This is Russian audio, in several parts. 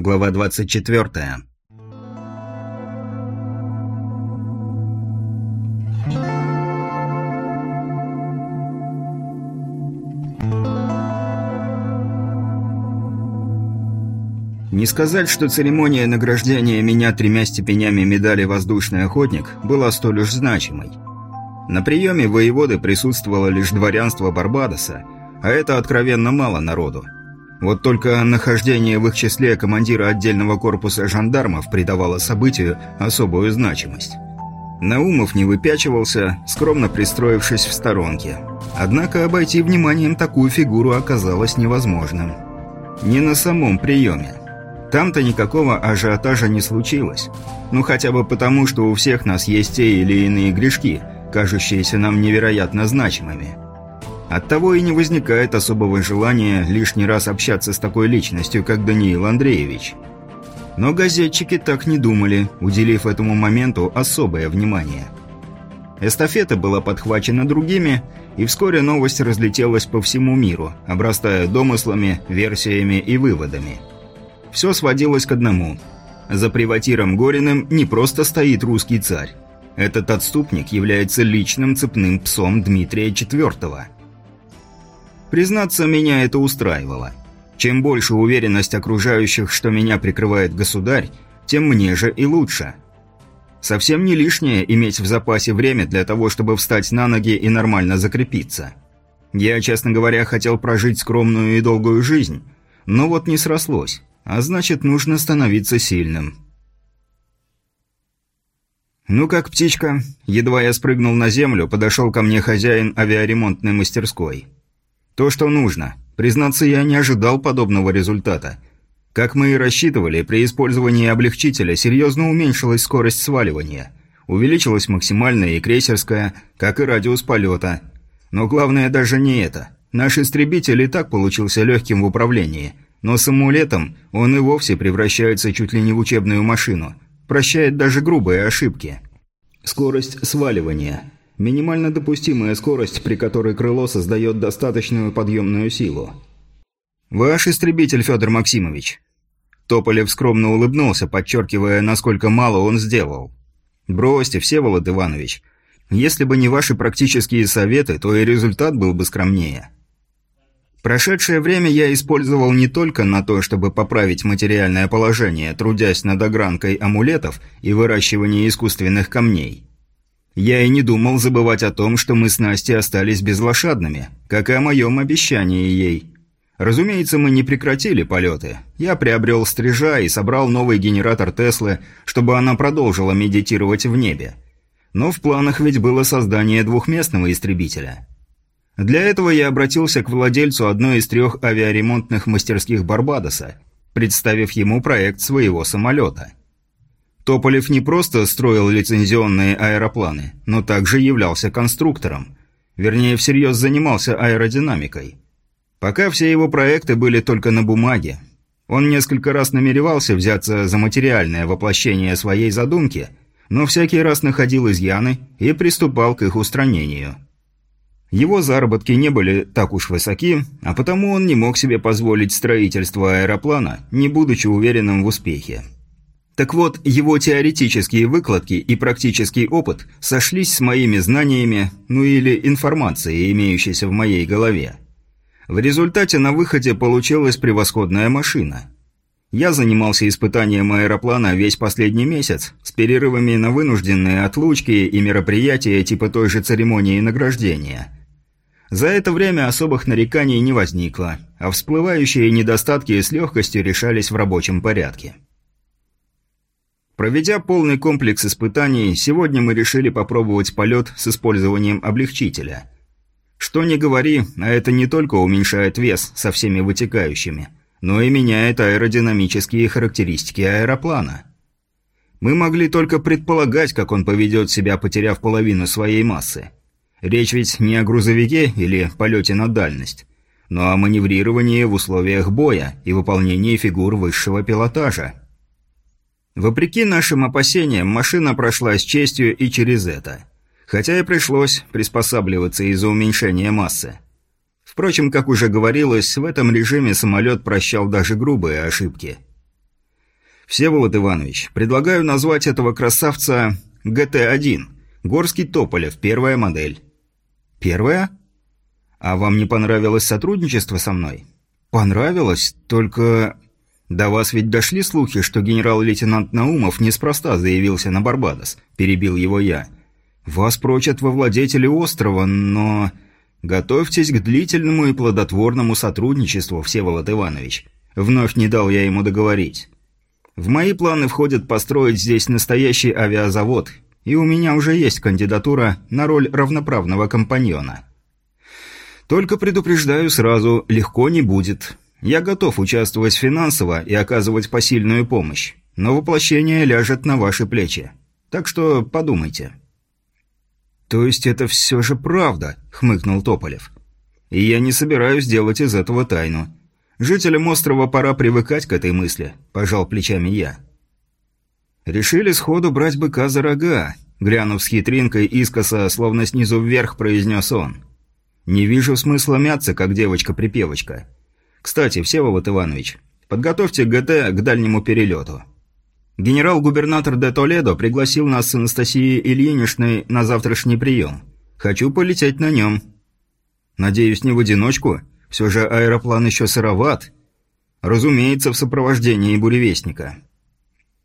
Глава 24. Не сказать, что церемония награждения меня тремя степенями медали «Воздушный охотник» была столь уж значимой. На приеме воеводы присутствовало лишь дворянство Барбадоса, а это откровенно мало народу. Вот только нахождение в их числе командира отдельного корпуса жандармов придавало событию особую значимость. Наумов не выпячивался, скромно пристроившись в сторонке. Однако обойти вниманием такую фигуру оказалось невозможным. Не на самом приеме. Там-то никакого ажиотажа не случилось. Ну хотя бы потому, что у всех нас есть те или иные грешки, кажущиеся нам невероятно значимыми. Оттого и не возникает особого желания лишний раз общаться с такой личностью, как Даниил Андреевич. Но газетчики так не думали, уделив этому моменту особое внимание. Эстафета была подхвачена другими, и вскоре новость разлетелась по всему миру, обрастая домыслами, версиями и выводами – все сводилось к одному. За приватиром Гориным не просто стоит русский царь. Этот отступник является личным цепным псом Дмитрия IV. Признаться, меня это устраивало. Чем больше уверенность окружающих, что меня прикрывает государь, тем мне же и лучше. Совсем не лишнее иметь в запасе время для того, чтобы встать на ноги и нормально закрепиться. Я, честно говоря, хотел прожить скромную и долгую жизнь, но вот не срослось а значит, нужно становиться сильным. «Ну как, птичка?» Едва я спрыгнул на землю, подошел ко мне хозяин авиаремонтной мастерской. «То, что нужно. Признаться, я не ожидал подобного результата. Как мы и рассчитывали, при использовании облегчителя серьезно уменьшилась скорость сваливания. Увеличилась максимальная и крейсерская, как и радиус полета. Но главное даже не это. Наш истребитель и так получился легким в управлении – но с амулетом он и вовсе превращается чуть ли не в учебную машину. Прощает даже грубые ошибки. Скорость сваливания. Минимально допустимая скорость, при которой крыло создает достаточную подъемную силу. «Ваш истребитель, Федор Максимович». Тополев скромно улыбнулся, подчеркивая, насколько мало он сделал. «Бросьте, Всеволод Иванович. Если бы не ваши практические советы, то и результат был бы скромнее». Прошедшее время я использовал не только на то, чтобы поправить материальное положение, трудясь над огранкой амулетов и выращиванием искусственных камней. Я и не думал забывать о том, что мы с Настей остались безлошадными, как и о моем обещании ей. Разумеется, мы не прекратили полеты. Я приобрел стрижа и собрал новый генератор Теслы, чтобы она продолжила медитировать в небе. Но в планах ведь было создание двухместного истребителя – для этого я обратился к владельцу одной из трех авиаремонтных мастерских Барбадоса, представив ему проект своего самолета. Тополев не просто строил лицензионные аэропланы, но также являлся конструктором. Вернее, всерьез занимался аэродинамикой. Пока все его проекты были только на бумаге. Он несколько раз намеревался взяться за материальное воплощение своей задумки, но всякий раз находил изъяны и приступал к их устранению – его заработки не были так уж высоки, а потому он не мог себе позволить строительство аэроплана, не будучи уверенным в успехе. Так вот, его теоретические выкладки и практический опыт сошлись с моими знаниями, ну или информацией, имеющейся в моей голове. В результате на выходе получилась превосходная машина. Я занимался испытанием аэроплана весь последний месяц, с перерывами на вынужденные отлучки и мероприятия типа той же церемонии награждения – за это время особых нареканий не возникло, а всплывающие недостатки с легкостью решались в рабочем порядке. Проведя полный комплекс испытаний, сегодня мы решили попробовать полет с использованием облегчителя. Что ни говори, а это не только уменьшает вес со всеми вытекающими, но и меняет аэродинамические характеристики аэроплана. Мы могли только предполагать, как он поведет себя, потеряв половину своей массы – Речь ведь не о грузовике или полете на дальность, но о маневрировании в условиях боя и выполнении фигур высшего пилотажа. Вопреки нашим опасениям, машина прошла с честью и через это. Хотя и пришлось приспосабливаться из-за уменьшения массы. Впрочем, как уже говорилось, в этом режиме самолет прощал даже грубые ошибки. «Всеволод Иванович, предлагаю назвать этого красавца ГТ-1. Горский Тополев, первая модель». «Первая? А вам не понравилось сотрудничество со мной?» «Понравилось, только...» «До вас ведь дошли слухи, что генерал-лейтенант Наумов неспроста заявился на Барбадос», – перебил его я. «Вас прочат во владетели острова, но...» «Готовьтесь к длительному и плодотворному сотрудничеству, Всеволод Иванович». Вновь не дал я ему договорить. В мои планы входит построить здесь настоящий авиазавод, и у меня уже есть кандидатура на роль равноправного компаньона. Только предупреждаю сразу, легко не будет. Я готов участвовать финансово и оказывать посильную помощь, но воплощение ляжет на ваши плечи. Так что подумайте». «То есть это все же правда?» – хмыкнул Тополев. «И я не собираюсь делать из этого тайну. Жителям острова пора привыкать к этой мысли», – пожал плечами я. «Решили сходу брать быка за рога», – глянув с хитринкой искоса, словно снизу вверх, произнес он. «Не вижу смысла мяться, как девочка-припевочка. Кстати, Всеволод Иванович, подготовьте ГТ к дальнему перелету». Генерал-губернатор де Толедо пригласил нас с Анастасией Ильиничной на завтрашний прием. Хочу полететь на нем. Надеюсь, не в одиночку. Все же аэроплан еще сыроват. Разумеется, в сопровождении буревестника.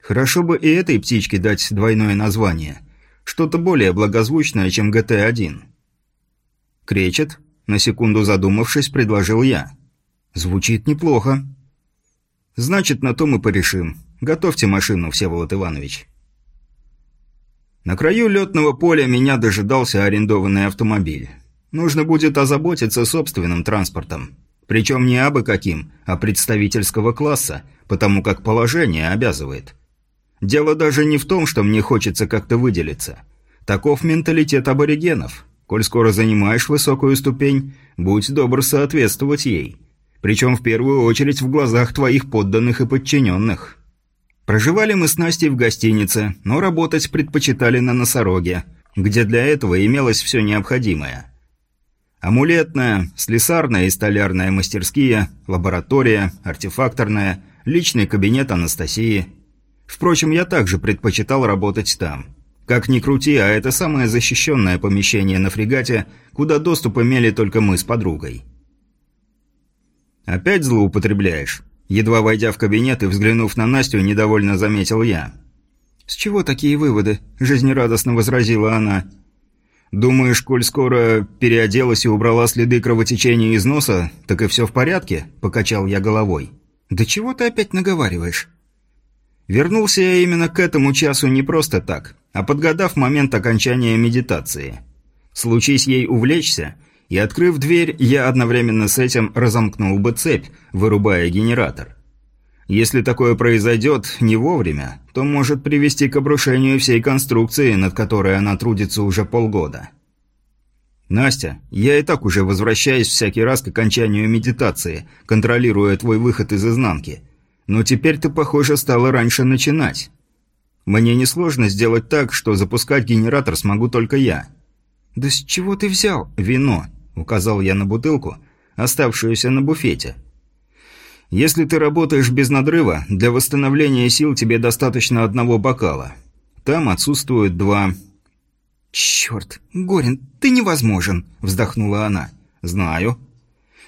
Хорошо бы и этой птичке дать двойное название. Что-то более благозвучное, чем ГТ-1. Кречет, на секунду задумавшись, предложил я. Звучит неплохо. Значит, на то мы порешим. Готовьте машину, Всеволод Иванович. На краю летного поля меня дожидался арендованный автомобиль. Нужно будет озаботиться собственным транспортом. Причем не абы каким, а представительского класса, потому как положение обязывает. Дело даже не в том, что мне хочется как-то выделиться. Таков менталитет аборигенов. Коль скоро занимаешь высокую ступень, будь добр соответствовать ей. Причем в первую очередь в глазах твоих подданных и подчиненных. Проживали мы с Настей в гостинице, но работать предпочитали на носороге, где для этого имелось все необходимое. Амулетная, слесарная и столярная мастерские, лаборатория, артефакторная, личный кабинет Анастасии. Впрочем, я также предпочитал работать там. Как ни крути, а это самое защищенное помещение на фрегате, куда доступ имели только мы с подругой. «Опять злоупотребляешь?» Едва войдя в кабинет и взглянув на Настю, недовольно заметил я. «С чего такие выводы?» – жизнерадостно возразила она. «Думаешь, коль скоро переоделась и убрала следы кровотечения из носа, так и все в порядке?» – покачал я головой. «Да чего ты опять наговариваешь?» Вернулся я именно к этому часу не просто так, а подгадав момент окончания медитации. Случись ей увлечься – и, открыв дверь, я одновременно с этим разомкнул бы цепь, вырубая генератор. Если такое произойдет не вовремя, то может привести к обрушению всей конструкции, над которой она трудится уже полгода. «Настя, я и так уже возвращаюсь всякий раз к окончанию медитации, контролируя твой выход из изнанки. Но теперь ты, похоже, стала раньше начинать. Мне несложно сделать так, что запускать генератор смогу только я». «Да с чего ты взял?» «Вино указал я на бутылку, оставшуюся на буфете. Если ты работаешь без надрыва, для восстановления сил тебе достаточно одного бокала. Там отсутствуют два. Черт, Горин, ты невозможен, вздохнула она. Знаю.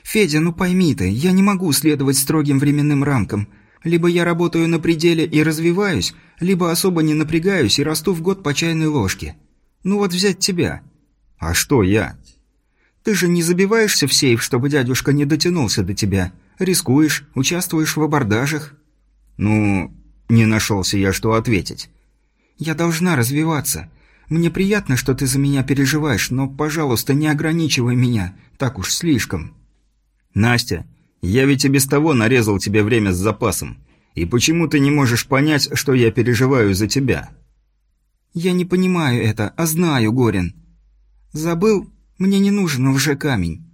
Федя, ну пойми ты, я не могу следовать строгим временным рамкам. Либо я работаю на пределе и развиваюсь, либо особо не напрягаюсь и расту в год по чайной ложке. Ну вот взять тебя. А что я? Ты же не забиваешься в сейф, чтобы дядюшка не дотянулся до тебя. Рискуешь, участвуешь в абордажах». «Ну...» – не нашелся я, что ответить. «Я должна развиваться. Мне приятно, что ты за меня переживаешь, но, пожалуйста, не ограничивай меня. Так уж слишком». «Настя, я ведь и без того нарезал тебе время с запасом. И почему ты не можешь понять, что я переживаю за тебя?» «Я не понимаю это, а знаю, Горин. Забыл, мне не нужен уже камень.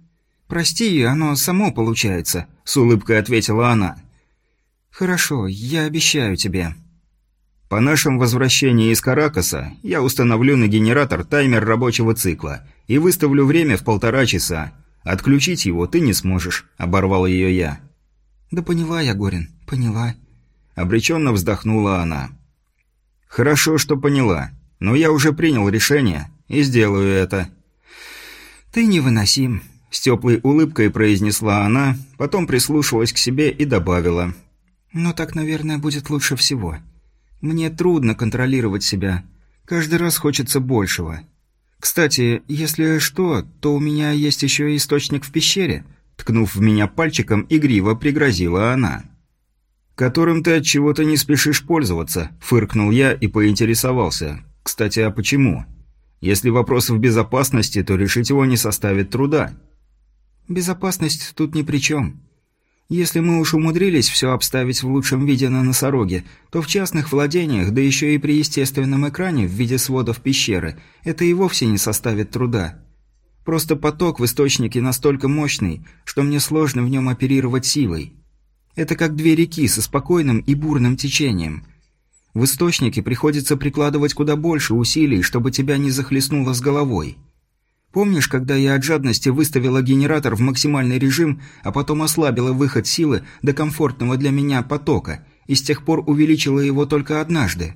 Прости, оно само получается», — с улыбкой ответила она. «Хорошо, я обещаю тебе». По нашем возвращении из Каракаса я установлю на генератор таймер рабочего цикла и выставлю время в полтора часа. Отключить его ты не сможешь», — оборвал ее я. «Да поняла я, Горин, поняла. Обреченно вздохнула она. «Хорошо, что поняла. Но я уже принял решение и сделаю это». «Ты невыносим», — с теплой улыбкой произнесла она, потом прислушалась к себе и добавила. «Но так, наверное, будет лучше всего. Мне трудно контролировать себя. Каждый раз хочется большего. Кстати, если что, то у меня есть еще и источник в пещере», — ткнув в меня пальчиком, игриво пригрозила она. «Которым ты от чего-то не спешишь пользоваться», — фыркнул я и поинтересовался. «Кстати, а почему? Если вопрос в безопасности, то решить его не составит труда». «Безопасность тут ни при чем. Если мы уж умудрились все обставить в лучшем виде на носороге, то в частных владениях, да еще и при естественном экране в виде сводов пещеры, это и вовсе не составит труда. Просто поток в источнике настолько мощный, что мне сложно в нем оперировать силой». Это как две реки со спокойным и бурным течением. В источнике приходится прикладывать куда больше усилий, чтобы тебя не захлестнуло с головой. Помнишь, когда я от жадности выставила генератор в максимальный режим, а потом ослабила выход силы до комфортного для меня потока, и с тех пор увеличила его только однажды?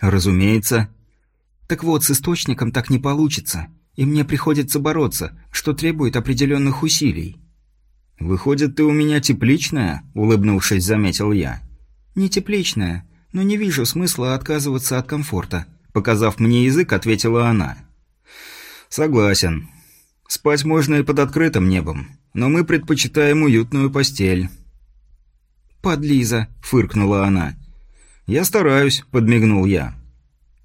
Разумеется. Так вот, с источником так не получится, и мне приходится бороться, что требует определенных усилий. «Выходит, ты у меня тепличная?» – улыбнувшись, заметил я. «Не тепличная, но не вижу смысла отказываться от комфорта», – показав мне язык, ответила она. «Согласен. Спать можно и под открытым небом, но мы предпочитаем уютную постель». «Подлиза», – фыркнула она. «Я стараюсь», – подмигнул я.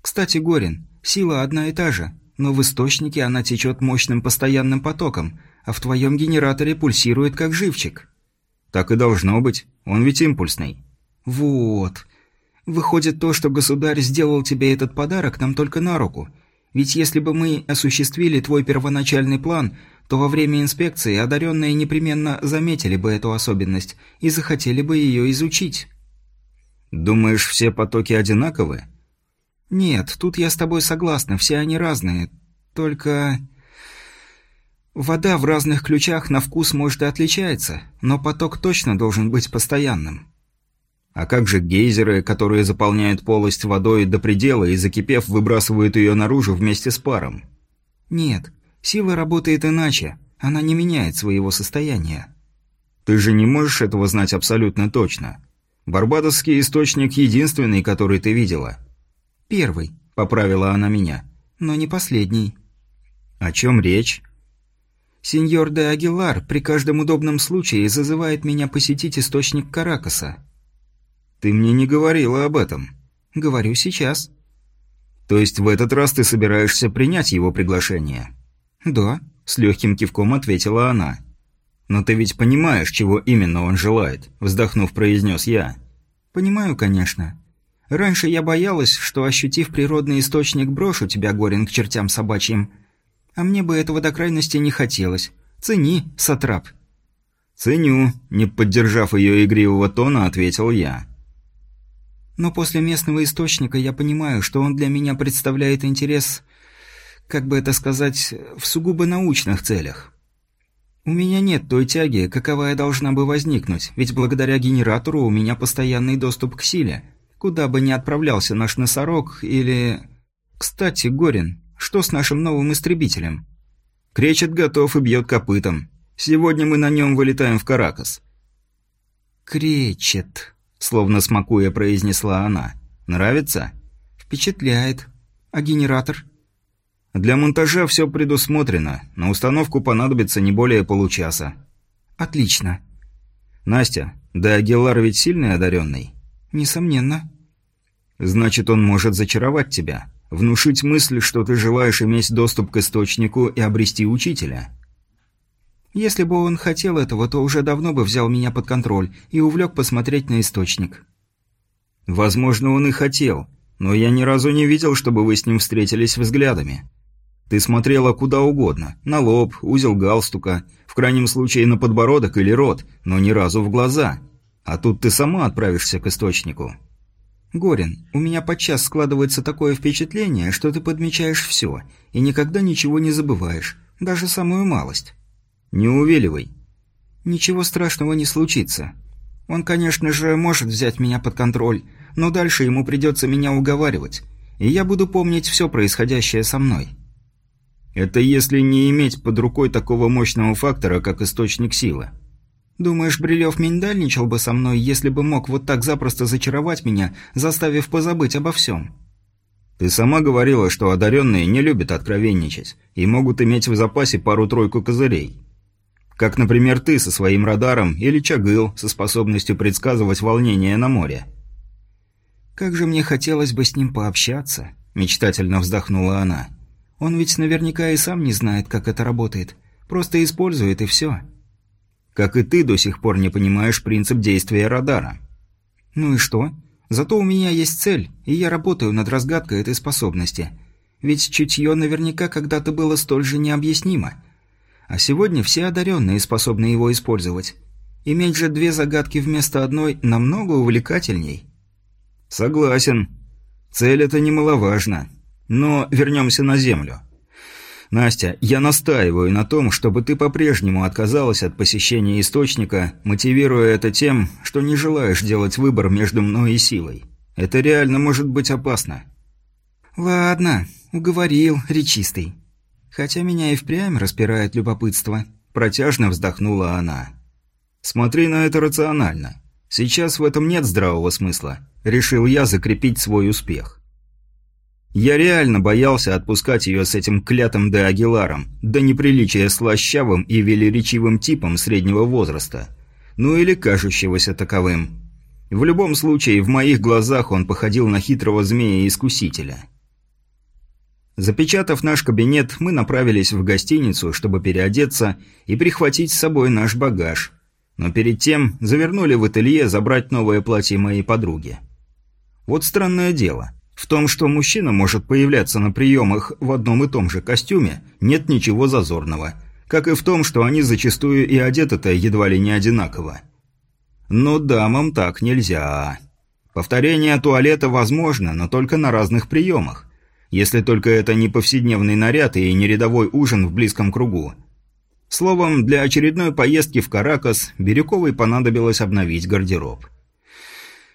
«Кстати, Горин, сила одна и та же, но в источнике она течет мощным постоянным потоком – а в твоем генераторе пульсирует как живчик». «Так и должно быть. Он ведь импульсный». «Вот. Выходит, то, что государь сделал тебе этот подарок, нам только на руку. Ведь если бы мы осуществили твой первоначальный план, то во время инспекции одаренные непременно заметили бы эту особенность и захотели бы ее изучить». «Думаешь, все потоки одинаковы?» «Нет, тут я с тобой согласна, все они разные. Только...» Вода в разных ключах на вкус может и отличается, но поток точно должен быть постоянным. А как же гейзеры, которые заполняют полость водой до предела и, закипев, выбрасывают ее наружу вместе с паром? Нет, сила работает иначе, она не меняет своего состояния. Ты же не можешь этого знать абсолютно точно. Барбадосский источник единственный, который ты видела. Первый, поправила она меня, но не последний. О чем речь? Сеньор де Агилар при каждом удобном случае зазывает меня посетить источник Каракаса. Ты мне не говорила об этом. Говорю сейчас. То есть в этот раз ты собираешься принять его приглашение? Да, с легким кивком ответила она. Но ты ведь понимаешь, чего именно он желает, вздохнув, произнес я. Понимаю, конечно. Раньше я боялась, что, ощутив природный источник, брошу тебя, Горин, к чертям собачьим, а мне бы этого до крайности не хотелось. Цени, сатрап». «Ценю», – не поддержав ее игривого тона, ответил я. «Но после местного источника я понимаю, что он для меня представляет интерес, как бы это сказать, в сугубо научных целях. У меня нет той тяги, каковая должна бы возникнуть, ведь благодаря генератору у меня постоянный доступ к силе, куда бы ни отправлялся наш носорог или... Кстати, Горин, что с нашим новым истребителем? Кречет готов и бьет копытом. Сегодня мы на нем вылетаем в Каракас. Кречет, словно смакуя произнесла она. Нравится? Впечатляет. А генератор? Для монтажа все предусмотрено. На установку понадобится не более получаса. Отлично. Настя, да Агилар ведь сильный одаренный? Несомненно. Значит, он может зачаровать тебя. Внушить мысль, что ты желаешь иметь доступ к источнику и обрести учителя. Если бы он хотел этого, то уже давно бы взял меня под контроль и увлек посмотреть на источник. Возможно, он и хотел, но я ни разу не видел, чтобы вы с ним встретились взглядами. Ты смотрела куда угодно, на лоб, узел галстука, в крайнем случае на подбородок или рот, но ни разу в глаза. А тут ты сама отправишься к источнику. «Горин, у меня подчас складывается такое впечатление, что ты подмечаешь все и никогда ничего не забываешь, даже самую малость». «Не увиливай». «Ничего страшного не случится. Он, конечно же, может взять меня под контроль, но дальше ему придется меня уговаривать, и я буду помнить все происходящее со мной. Это если не иметь под рукой такого мощного фактора, как источник силы. Думаешь, Брилев миндальничал бы со мной, если бы мог вот так запросто зачаровать меня, заставив позабыть обо всем? Ты сама говорила, что одаренные не любят откровенничать и могут иметь в запасе пару-тройку козырей. Как, например, ты со своим радаром или Чагыл со способностью предсказывать волнение на море. «Как же мне хотелось бы с ним пообщаться», – мечтательно вздохнула она. «Он ведь наверняка и сам не знает, как это работает. Просто использует и все». «Как и ты до сих пор не понимаешь принцип действия радара». «Ну и что? Зато у меня есть цель, и я работаю над разгадкой этой способности. Ведь чутье наверняка когда-то было столь же необъяснимо. А сегодня все одаренные способны его использовать. Иметь же две загадки вместо одной намного увлекательней». «Согласен. Цель это немаловажно. Но вернемся на Землю. Настя, я настаиваю на том, чтобы ты по-прежнему отказалась от посещения Источника, мотивируя это тем, что не желаешь делать выбор между мной и силой. Это реально может быть опасно». «Ладно, уговорил, речистый. Хотя меня и впрямь распирает любопытство». Протяжно вздохнула она. «Смотри на это рационально. Сейчас в этом нет здравого смысла. Решил я закрепить свой успех. Я реально боялся отпускать ее с этим клятым де Агиларом, до неприличия слащавым и велеречивым типом среднего возраста. Ну или кажущегося таковым. В любом случае, в моих глазах он походил на хитрого змея-искусителя. Запечатав наш кабинет, мы направились в гостиницу, чтобы переодеться и прихватить с собой наш багаж. Но перед тем завернули в ателье забрать новое платье моей подруги. Вот странное дело. В том, что мужчина может появляться на приемах в одном и том же костюме, нет ничего зазорного. Как и в том, что они зачастую и одеты-то едва ли не одинаково. Но дамам так нельзя. Повторение туалета возможно, но только на разных приемах. Если только это не повседневный наряд и не рядовой ужин в близком кругу. Словом, для очередной поездки в Каракас Бирюковой понадобилось обновить гардероб.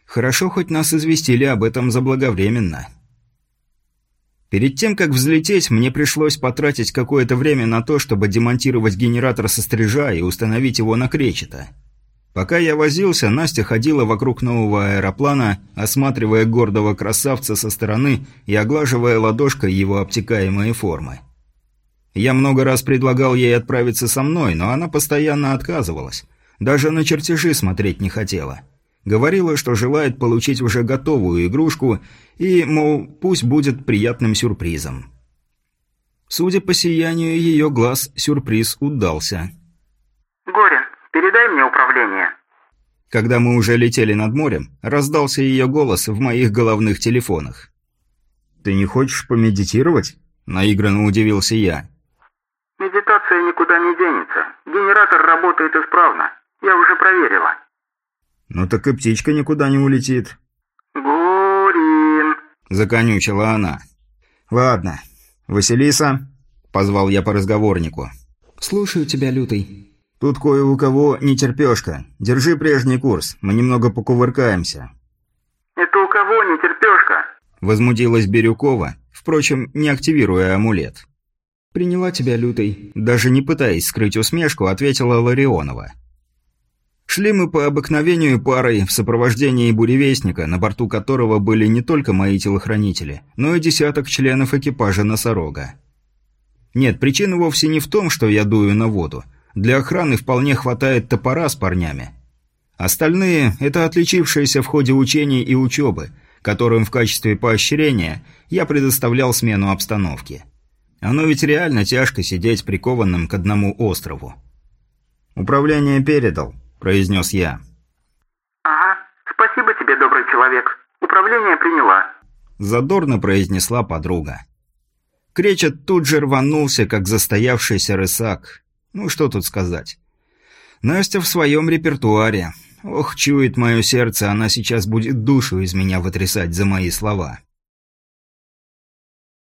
Хорошо, хоть нас известили об этом заблаговременно. Перед тем, как взлететь, мне пришлось потратить какое-то время на то, чтобы демонтировать генератор со стрижа и установить его на кречета. Пока я возился, Настя ходила вокруг нового аэроплана, осматривая гордого красавца со стороны и оглаживая ладошкой его обтекаемые формы. Я много раз предлагал ей отправиться со мной, но она постоянно отказывалась. Даже на чертежи смотреть не хотела. Говорила, что желает получить уже готовую игрушку и, мол, пусть будет приятным сюрпризом. Судя по сиянию ее глаз, сюрприз удался. «Горин, передай мне управление». Когда мы уже летели над морем, раздался ее голос в моих головных телефонах. «Ты не хочешь помедитировать?» – наигранно удивился я. «Медитация никуда не денется. Генератор работает исправно. Я уже проверила». «Ну так и птичка никуда не улетит». «Гурин!» – законючила она. «Ладно. Василиса?» – позвал я по разговорнику. «Слушаю тебя, Лютый». «Тут кое у кого нетерпешка. Держи прежний курс, мы немного покувыркаемся». «Это у кого нетерпешка?» – возмутилась Бирюкова, впрочем, не активируя амулет. «Приняла тебя, Лютый». Даже не пытаясь скрыть усмешку, ответила Ларионова. Шли мы по обыкновению парой в сопровождении буревестника, на борту которого были не только мои телохранители, но и десяток членов экипажа носорога. Нет, причина вовсе не в том, что я дую на воду. Для охраны вполне хватает топора с парнями. Остальные – это отличившиеся в ходе учений и учебы, которым в качестве поощрения я предоставлял смену обстановки. Оно ведь реально тяжко сидеть прикованным к одному острову. Управление передал –– произнес я. «Ага, спасибо тебе, добрый человек. Управление приняла», – задорно произнесла подруга. Кречет тут же рванулся, как застоявшийся рысак. Ну, что тут сказать. Настя в своем репертуаре. Ох, чует мое сердце, она сейчас будет душу из меня вытрясать за мои слова.